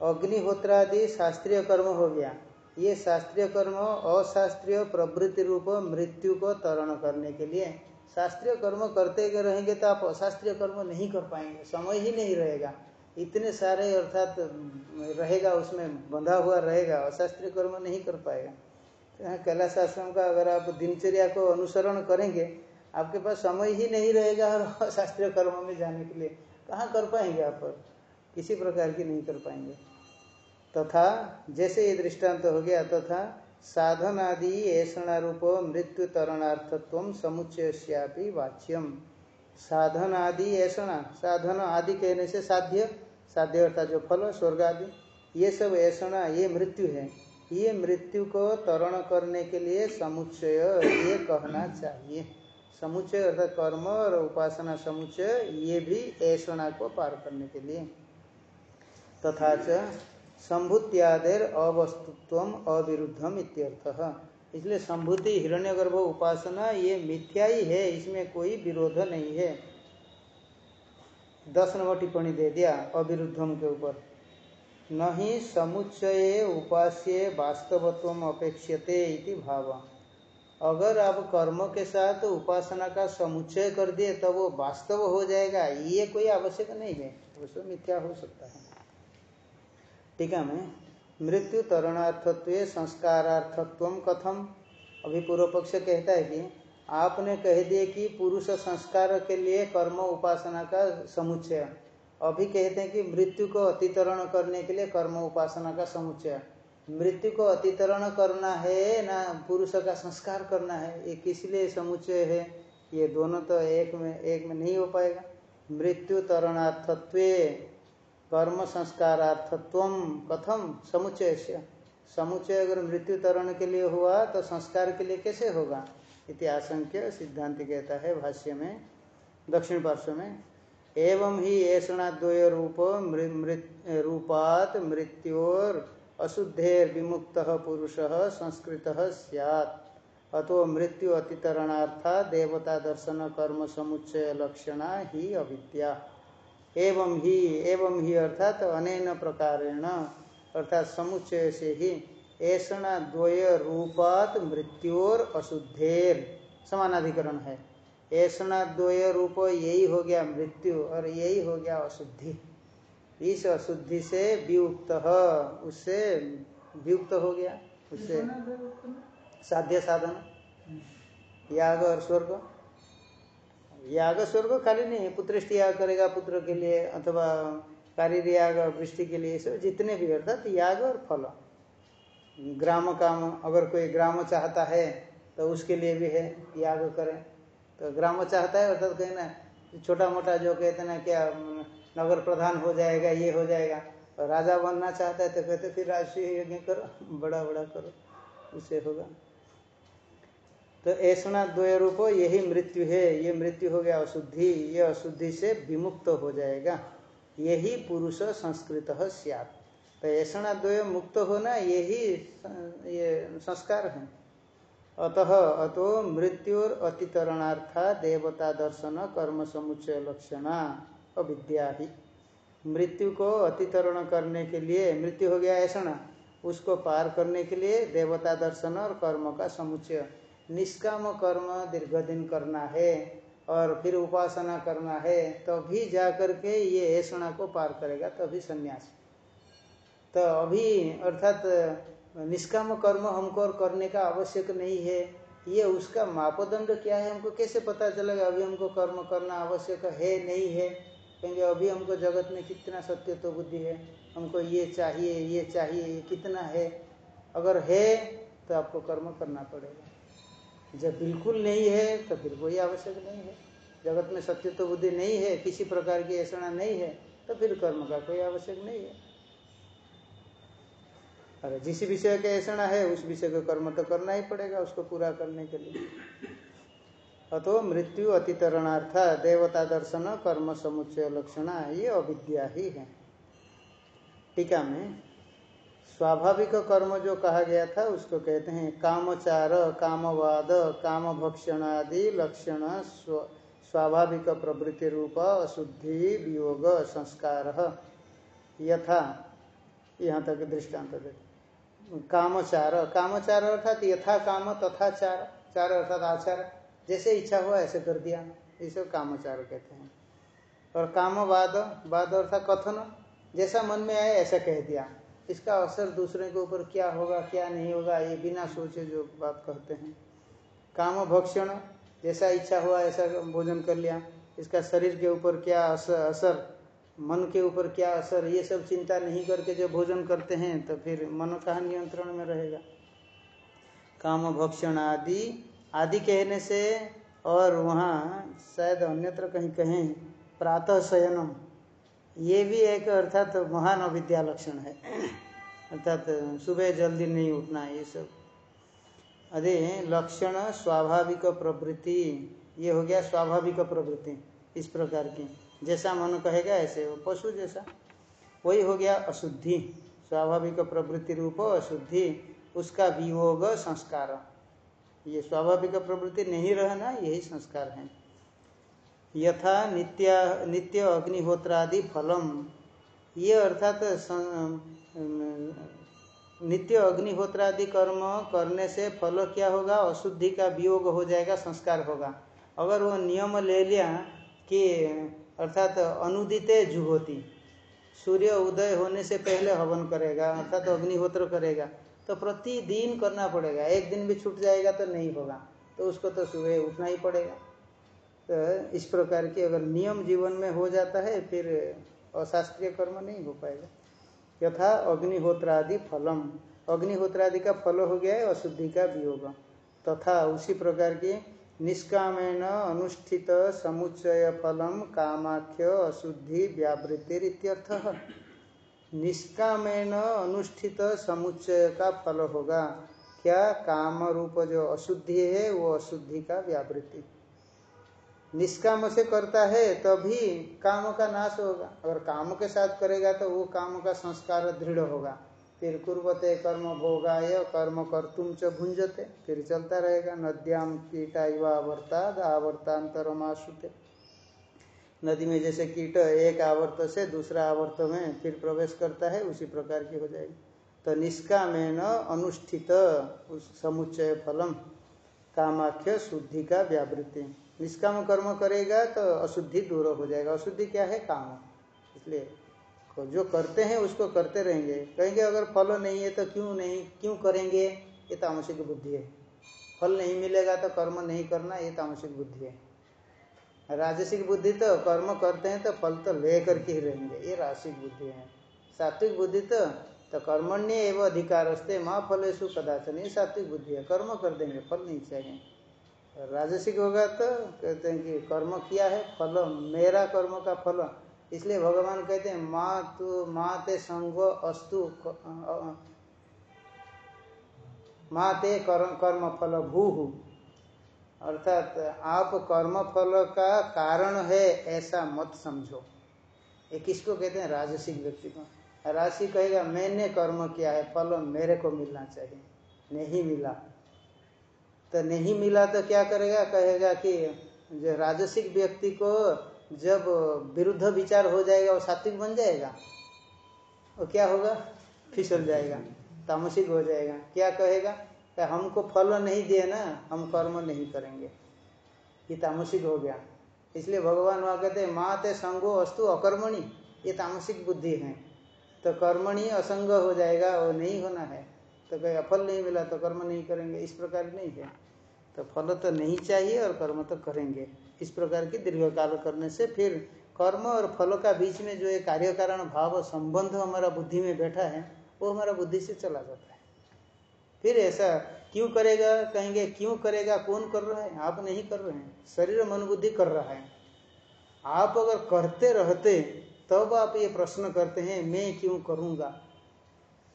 अग्निहोत्रादि शास्त्रीय कर्म हो गया। ये शास्त्रीय कर्म अशास्त्रीय प्रवृत्ति रूप मृत्यु को तरण करने के लिए। शास्त्रीय कर्म करते रहेंगे तो आप अशास्त्रीय कर्म नहीं कर पाएँगे। समय ही नहीं रहेगा। इतने सारे अर्थात रहेगा, उसमें बंधा हुआ रहेगा। अशास्त्रीय कर्म नहीं कर पाएगा। तो कैलाश आश्रम का अगर आप दिनचर्या को अनुसरण करेंगे आपके पास समय ही नहीं रहेगा और (laughs) शास्त्रीय कर्म में जाने के लिए। कहाँ कर पाएँगे आप? किसी प्रकार की नहीं कर पाएँगे। तथा तो जैसे ये दृष्टांत तो हो गया, तथा साधन आदि ऐसा रूप मृत्यु तरणार्थत्व समुच्चय वाच्यम। साधन आदि ऐसा साधन आदि कहने से साध्य साध्य अर्थात जो फल, स्वर्ग आदि, ये सब ऐसा ये मृत्यु है। ये मृत्यु को तरण करने के लिए समुच्चय, ये कहना चाहिए। समुच्चय अर्थात कर्म और उपासना समुच्चय, ये भी ऐसा को पार करने के लिए। तथा च संभुत्यादेर अवस्तुत्व अविरुद्धम इत्यर्थ। इसलिए संभूति, हिरण्यगर्भ, उपासना, ये मिथ्या ही है, इसमें कोई विरोध नहीं है। दस नंबर टिप्पणी दे दिया, अविरुद्धम के ऊपर। नहीं समुच्चय उपास्य वास्तवत्व अपेक्षते इति भाव। अगर आप कर्म के साथ उपासना का समुच्चय कर दिए तो वो वास्तव हो जाएगा। ये कोई आवश्यक नहीं है। वो मिथ्या हो सकता है। टीका में मृत्यु तरणार्थत्व संस्कारार्थत्व कथम। अभी पूर्व पक्ष कहता है कि आपने कह दिए कि पुरुष संस्कार के लिए कर्म उपासना का समुच्चय। अभी कहते हैं कि मृत्यु को अतितरण करने के लिए कर्म उपासना का समुच्चय। मृत्यु को अतितरण करना है, ना पुरुष का संस्कार करना है, ये किस लिए समुचय है? ये दोनों तो एक में एक में नहीं हो पाएगा। मृत्यु तरणार्थत्व, कर्म संस्कारार्थत्व कथम समुचय से। समुचय अगर मृत्यु तरण के लिए हुआ तो संस्कार के लिए कैसे होगा? इति आशंक्य सिद्धांत कहता है भाष्य में, दक्षिण पार्श्व में। एवं ही ऐषणाद्वय रूप रूपात मृत्योर अशुद्धेर विमुक्त पुरुष संस्कृत सैत् अतो मृत्यु अतितरणार्था देवता दर्शन कर्म समुच्चय लक्षणा ही अविद्या। एवं ही एवं ही अर्थात अनेन प्रकारेण, अर्थात समुच्चय से ही ऐसा द्वय रूपात मृत्योर अशुद्धेर। समानाधिकरण है। ऐसा द्वय रूप यही हो गया मृत्यु और यही हो गया अशुद्धि। इस अशुद्धि से वियुक्त, उससे वियुक्त हो गया, उससे साध्य साधन। याग और स्वर्ग। याग, स्वर्ग खाली नहीं है पुत्र याग करेगा पुत्र के लिए अथवा कार्य याग वृष्टि के लिए सब जितने भी अर्थात याग और फल। ग्राम काम, अगर कोई ग्राम चाहता है तो उसके लिए भी है, याग करें। तो ग्राम चाहता है, अर्थात कहीं ना छोटा मोटा जो कहते ना, क्या नगर प्रधान हो जाएगा, ये हो जाएगा। और राजा बनना चाहता है तो कहते फिर राष्ट्रीय यज्ञ करो, बड़ा बड़ा करो उससे होगा। तो ऐसा द्वय रूप, यही मृत्यु है, ये मृत्यु हो गया अशुद्धि, ये अशुद्धि से विमुक्त हो जाएगा। यही पुरुष संस्कृत सियात। तो ऐसा द्वय मुक्त होना, यही, ये संस्कार है। अतः अतो मृत्यु मृत्युर अतितरणार्था देवता दर्शन कर्म समुच्चय लक्षणा। अविद्या ही। मृत्यु को अतितरण करने के लिए मृत्यु हो गया ऐसा उसको पार करने के लिए देवता दर्शन और कर्म का समुच्चय। निष्काम कर्म दीर्घ दिन करना है और फिर उपासना करना है, तभी तो जा करके ये ऐसा को पार करेगा, तभी तो संन्यास। तो अभी अर्थात निष्काम कर्म हमको और करने का आवश्यक नहीं है। ये उसका मापदंड क्या है हमको कैसे पता चलेगा? अभी हमको कर्म करना आवश्यक है, नहीं है। क्योंकि अभी हमको जगत में कितना सत्य तो बुद्धि है? हमको ये चाहिए ये चाहिए, ये कितना है? अगर है तो आपको कर्म करना पड़ेगा। जब बिल्कुल नहीं है तो फिर कोई आवश्यक नहीं है। जगत में सत्य तो बुद्धि नहीं है, किसी प्रकार की ऐसा नहीं है तो फिर कर्म का कोई आवश्यक नहीं है। अरे, जिस विषय का ऐसा है, उस विषय का कर्म तो करना ही पड़ेगा, उसको पूरा करने के लिए। अतो मृत्यु अतितरणार्थ देवता दर्शन, कर्म समुच्चय लक्षण, ये अविद्या ही है। टीका में, स्वाभाविक कर्म जो कहा गया था, उसको कहते हैं कामचार, कामवाद काम भक्षण आदि लक्षण, स्व, स्वाभाविक प्रवृत्ति रूप, अशुद्धि, वियोग, संस्कार। यथा, यहाँ तक दृष्टांत दे। कामचार कामचार अर्थात यथा काम तथा चार चार अर्थात आचार। जैसे इच्छा हुआ ऐसे कर दिया। इसे कामचार कहते हैं। और कामवाद वाद वाद अर्थात कथन। जैसा मन में आए ऐसा कह दिया। इसका असर दूसरे के ऊपर क्या होगा, क्या नहीं होगा, ये बिना सोचे जो बात कहते हैं। काम भक्षण, जैसा इच्छा हुआ ऐसा भोजन कर लिया। इसका शरीर के ऊपर क्या असर मन के ऊपर क्या असर, ये सब चिंता नहीं करके जो भोजन करते हैं तो फिर मन कहाँ नियंत्रण में रहेगा। काम भक्षण आदि आदि कहने से और वहाँ शायद अन्यत्र कहीं कहें प्रातः शयनम ये भी एक अर्थात महान अविद्या लक्षण है। अर्थात सुबह जल्दी नहीं उठना, ये सब। अरे, लक्षण स्वाभाविक प्रवृत्ति, ये हो गया स्वाभाविक प्रवृत्ति इस प्रकार की। जैसा मन कहेगा, ऐसे पशु जैसा। वही हो गया अशुद्धि। स्वाभाविक प्रवृत्ति रूप अशुद्धि, उसका वियोग संस्कार। ये स्वाभाविक प्रवृत्ति नहीं रहना, यही संस्कार है। यथा नित्य नित्य अग्निहोत्रादि फलम। ये अर्थात नित्य अग्निहोत्रादि कर्म करने से फल क्या होगा? अशुद्धि का वियोग हो जाएगा, संस्कार होगा। अगर वो नियम ले लिया कि, अर्थात अनुदित जुहोती, सूर्य उदय होने से पहले हवन करेगा, अर्थात अग्निहोत्र करेगा तो प्रतिदिन करना पड़ेगा। एक दिन भी छूट जाएगा तो नहीं होगा। तो उसको तो सुबह उठना ही पड़ेगा। तो इस प्रकार के अगर नियम जीवन में हो जाता है, फिर अशास्त्रीय कर्म नहीं हो पाएगा। यथा अग्निहोत्रादि फलम। अग्निहोत्रादि का फल हो गया है अशुद्धि का वियोग तथा उसी प्रकार की निष्कामेन अनुष्ठित समुच्चय फलम कामाख्य अशुद्धि व्यावृत्तिरित्यर्थ। निष्कामेन अनुष्ठित समुच्चय का फल होगा। क्या काम रूप जो अशुद्धि है, वो अशुद्धि का व्यावृत्ति। निष्काम से करता है, तभी काम का नाश होगा। अगर काम के साथ करेगा तो वो काम का संस्कार दृढ़ होगा। फिर कुर्वते कर्म भोगाय, कर्म कर तुम च भुंजते फिर चलता रहेगा नद्याम कीटा आवर्ताद आवर्तांतरमाशुते नदी में जैसे कीट एक आवर्त से दूसरा आवर्त में फिर प्रवेश करता है, उसी प्रकार की हो जाएगी। तो निष्कामेन अनुष्ठित उस समुच्चय फलम, कामाख्य शुद्धि का व्यावृत्ति। निष्काम कर्म करेगा तो अशुद्धि दूर हो जाएगा। अशुद्धि क्या है? काम। इसलिए जो करते हैं उसको करते रहेंगे। कहेंगे, अगर फल नहीं है तो क्यों नहीं? क्यों करेंगे? ये तामसिक बुद्धि है। फल नहीं मिलेगा तो कर्म नहीं करना, ये तामसिक बुद्धि है। राजसिक बुद्धि तो कर्म करते हैं तो फल तो ले करके ही रहेंगे। ये राजसिक बुद्धि है। सात्विक बुद्धि तो तो कर्मण्य एवं अधिकार माँ फलेशु कदाचन। ये सात्विक बुद्धि है। कर्म कर देंगे, फल नहीं चाहिए। राजसिक होगा तो कहते हैं कि कर्म किया है, फल, मेरा कर्म का फल। इसलिए भगवान कहते हैं माँ तू माँ ते संगो अस्तु माँ ते कर्म फल भू अर्थात आप कर्म फल का कारण है, ऐसा मत समझो। ये किसको कहते हैं? राजसिक व्यक्ति को। राशि कहेगा, मैंने कर्म किया है, फल मेरे को मिलना चाहिए। नहीं मिला। तो नहीं मिला तो क्या करेगा? कहेगा कि जो राजसिक व्यक्ति को जब विरुद्ध विचार हो जाएगा, वो सात्विक बन जाएगा? वो क्या होगा? फिसल जाएगा, तामसिक हो जाएगा। क्या कहेगा? कि हमको फल नहीं दिए ना, हम कर्म नहीं करेंगे। ये तामसिक हो गया। इसलिए भगवान वहाँ कहते हैं माँ ते संगो अस्तु अकर्मणी, ये तामसिक बुद्धि है। तो कर्मणी असंग हो जाएगा, वो नहीं होना है। तो कहेगा फल नहीं मिला तो कर्म नहीं करेंगे। इस प्रकार नहीं है। तो फल तो नहीं चाहिए और कर्म तो करेंगे। इस प्रकार की दीर्घ काल करने से फिर कर्म और फल का बीच में जो एक कार्य कारण भाव संबंध हमारा बुद्धि में बैठा है, वो हमारा बुद्धि से चला जाता है। फिर ऐसा क्यों करेगा? कहेंगे, क्यों करेगा? कौन कर रहा है? आप नहीं कर रहे हैं। शरीर मन बुद्धि कर रहा है। आप अगर करते रहते, तब आप ये प्रश्न करते हैं, मैं क्यों करूँगा?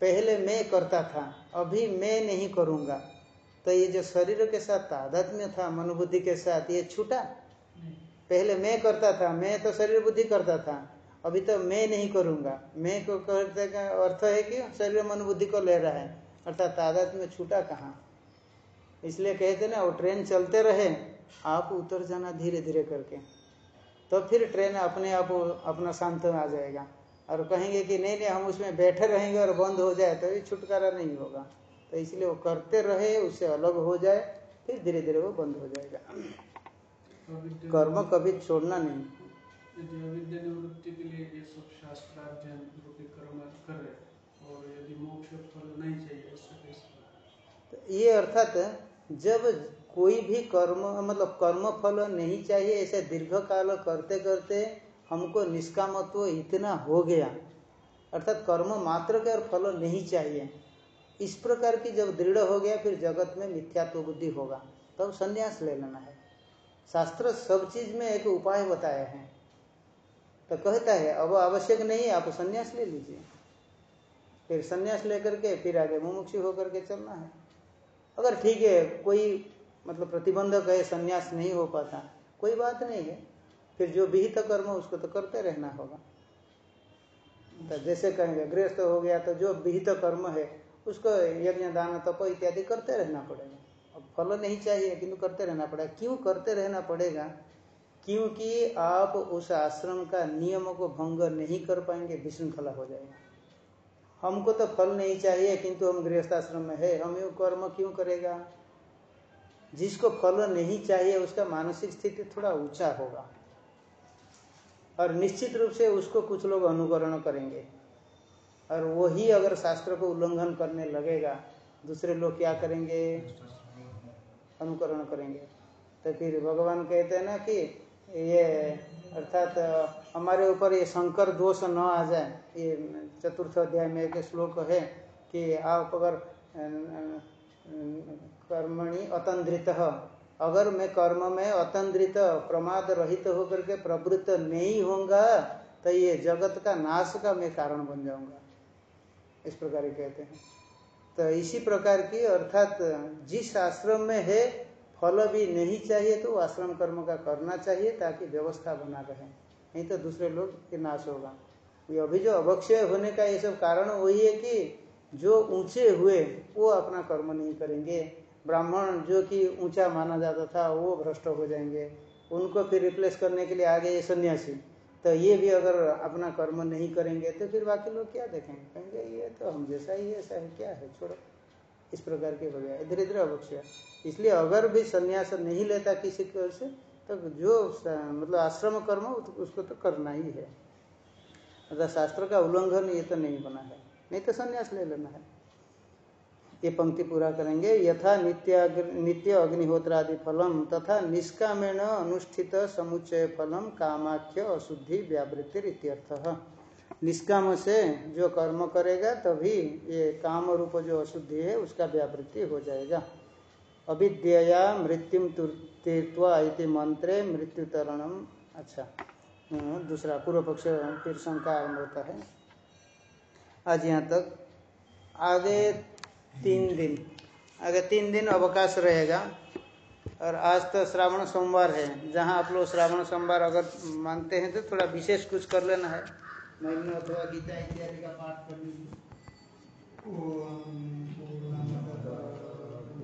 पहले मैं करता था, अभी मैं नहीं करूँगा। तो ये जो शरीर के साथ तादात्म्य था, मनोबुद्धि के साथ, ये छूटा? पहले मैं करता था, मैं तो शरीर बुद्धि करता था, अभी तो मैं नहीं करूँगा। मैं को करते का अर्थ है कि शरीर मन बुद्धि को ले रहा है। अर्थात तादाद में छूटा कहाँ? इसलिए कहते ना, वो ट्रेन चलते रहे, आप उतर जाना धीरे धीरे करके। तो फिर ट्रेन अपने आप अपना शांत में आ जाएगा। और कहेंगे कि नहीं नहीं, हम उसमें बैठे रहेंगे और बंद हो जाए तो ये छुटकारा नहीं होगा। तो इसलिए वो करते रहे, उससे अलग हो जाए, फिर धीरे धीरे वो बंद हो जाएगा। कर्म कभी छोड़ना नहीं। तो ये अर्थात जब कोई भी कर्म मतलब कर्म फल नहीं चाहिए, ऐसे दीर्घ काल करते करते हमको निष्कामत्व इतना हो गया। अर्थात कर्म मात्र के और फल नहीं चाहिए। इस प्रकार की जब दृढ़ हो गया, फिर जगत में मिथ्यात्व बुद्धि होगा। तब तो संन्यास ले लेना है। शास्त्र सब चीज़ में एक उपाय बताया है। तो कहता है, अब आवश्यक नहीं, आप संन्यास ले लीजिए। फिर संन्यास लेकर के, फिर आगे मुमुक्षु होकर के चलना है। अगर ठीक है, कोई मतलब प्रतिबंधक है, संन्यास नहीं हो पाता, कोई बात नहीं है। फिर जो विहित कर्म उसको तो करते रहना होगा। तो जैसे कहेंगे, गृहस्थ हो गया तो जो विहित कर्म है, उसको यज्ञ दान तप इत्यादि करते रहना पड़ेगा। अब फल नहीं चाहिए, किंतु करते रहना पड़ेगा। क्यों करते रहना पड़ेगा? क्योंकि आप उस आश्रम का नियम को भंग नहीं कर पाएँगे, विशृंखला हो जाएगा। हमको तो फल नहीं चाहिए, किंतु हम गृहस्थाश्रम में है। हम ये कर्म क्यों करेगा? जिसको फल नहीं चाहिए, उसका मानसिक स्थिति थोड़ा ऊँचा होगा। और निश्चित रूप से उसको कुछ लोग अनुकरण करेंगे। और वही अगर शास्त्र को उल्लंघन करने लगेगा, दूसरे लोग क्या करेंगे? अनुकरण करेंगे। तो फिर भगवान कहते हैं ना कि ये, अर्थात, हमारे ऊपर ये शंकर दोष न आ जाए, ये चतुर्थ अध्याय में एक श्लोक है कि आप अगर कर्मणि अतंद्रित, अगर मैं कर्म में अतंद्रित, प्रमाद रहित होकर के प्रवृत्त नहीं होऊँगा तो ये जगत का नाश का मैं कारण बन जाऊँगा। इस प्रकार कहते हैं। तो इसी प्रकार की, अर्थात, जिस आश्रम में है फल भी नहीं चाहिए तो आश्रम कर्म का करना चाहिए ताकि व्यवस्था बना रहे। नहीं तो दूसरे लोग के नाश होगा। ये अभी जो अवक्षय होने का ये सब कारण वही है कि जो ऊँचे हुए, वो अपना कर्म नहीं करेंगे। ब्राह्मण जो कि ऊँचा माना जाता था, वो भ्रष्ट हो जाएँगे। उनको फिर रिप्लेस करने के लिए आगे ये सन्यासी। तो ये भी अगर अपना कर्म नहीं करेंगे तो फिर बाकी लोग क्या देखेंगे? कहेंगे, ये तो हम जैसा ही, ऐसा है क्या है? छोड़ो। इस प्रकार के हो गया। धीरे धीरे अवश्य इसलिए अगर भी संन्यास नहीं लेता किसी की से तो जो मतलब आश्रम कर्म, उसको तो करना ही है। अगर शास्त्र का उल्लंघन, ये तो नहीं बना है। नहीं तो संन्यास ले लेना है। ये पंक्ति पूरा करेंगे। यथा नित्य नित्य अग्निहोत्रादि फलम, तथा निष्कामेण अनुष्ठित समुच्चय फलम, कामाख्य अशुद्धि व्यावृत्ति इत्यर्थ। निष्काम से जो कर्म करेगा तभी ये काम रूप जो अशुद्धि है, उसका व्यावृत्ति हो जाएगा। अविद्या मृत्यु तीर्थवा इति मंत्रे मृत्यु तरणम अच्छा दूसरा पूर्व पक्ष फिर शंका आरंभ होता है। आज यहाँ तक, आगे तीन दिन, आगे तीन दिन अवकाश रहेगा। और आज तो श्रावण सोमवार है, जहाँ आप लोग श्रावण सोमवार अगर मानते हैं तो थोड़ा विशेष कुछ कर लेना है। महिमा अथवा गीता इत्यादि का पाठ करने की ओम।